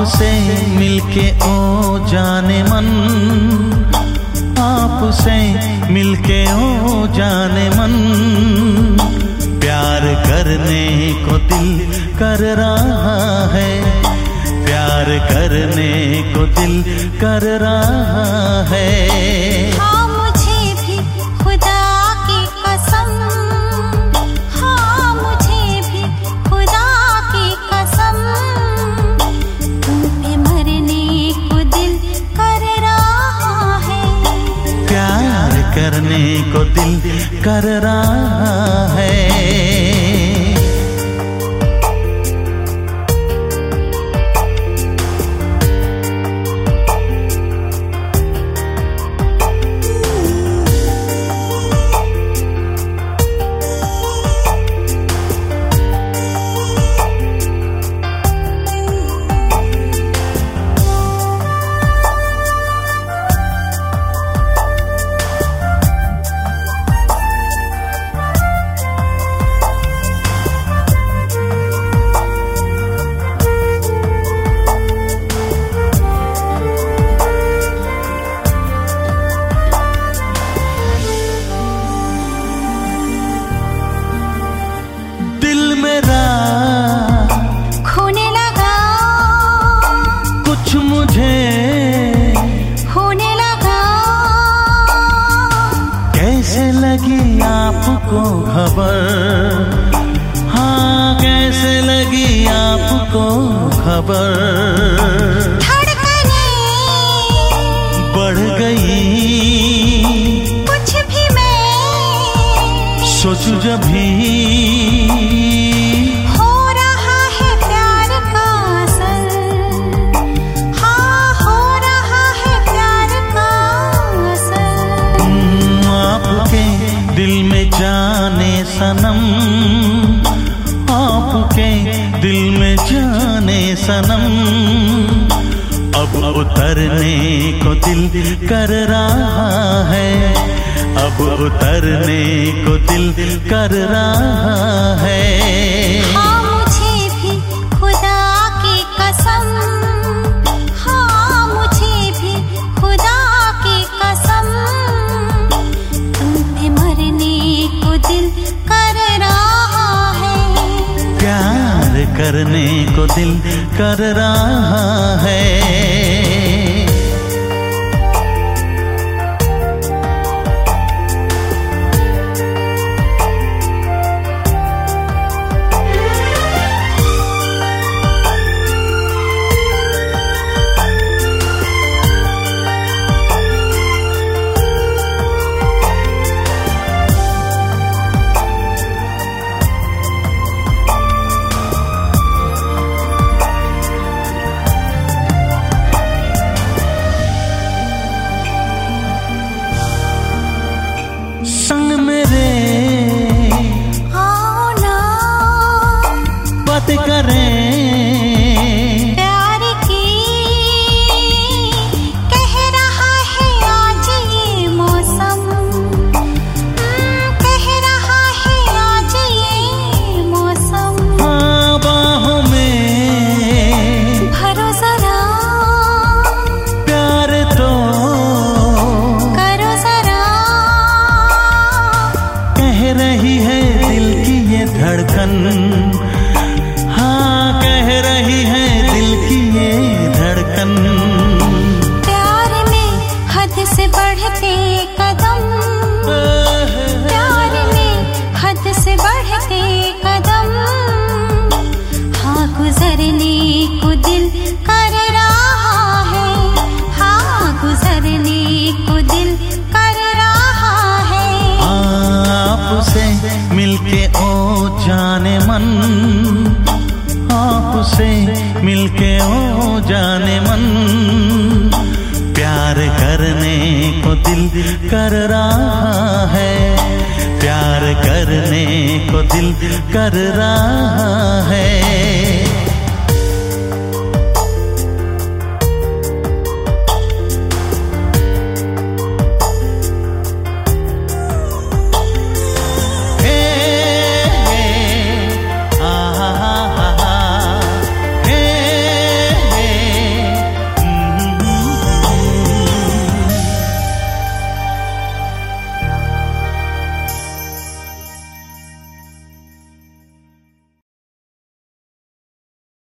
आपसे मिलके ओ जाने मन आपसे मिलके ओ जाने मन। प्यार करने को दिल कर रहा है, प्यार करने को दिल कर रहा है। को दिल कर रहा है। मुझे। होने लगा। कैसे लगी आपको खबर? हाँ कैसे लगी आपको खबर? बढ़ गई। कुछ भी मैं सोचू जब भी। आपके दिल में जाने सनम। अब उतरने को दिल कर रहा है। अब उतरने को दिल कर रहा है। को दिल कर रहा है। कर रहा है। प्यार करने को दिल कर रहा है।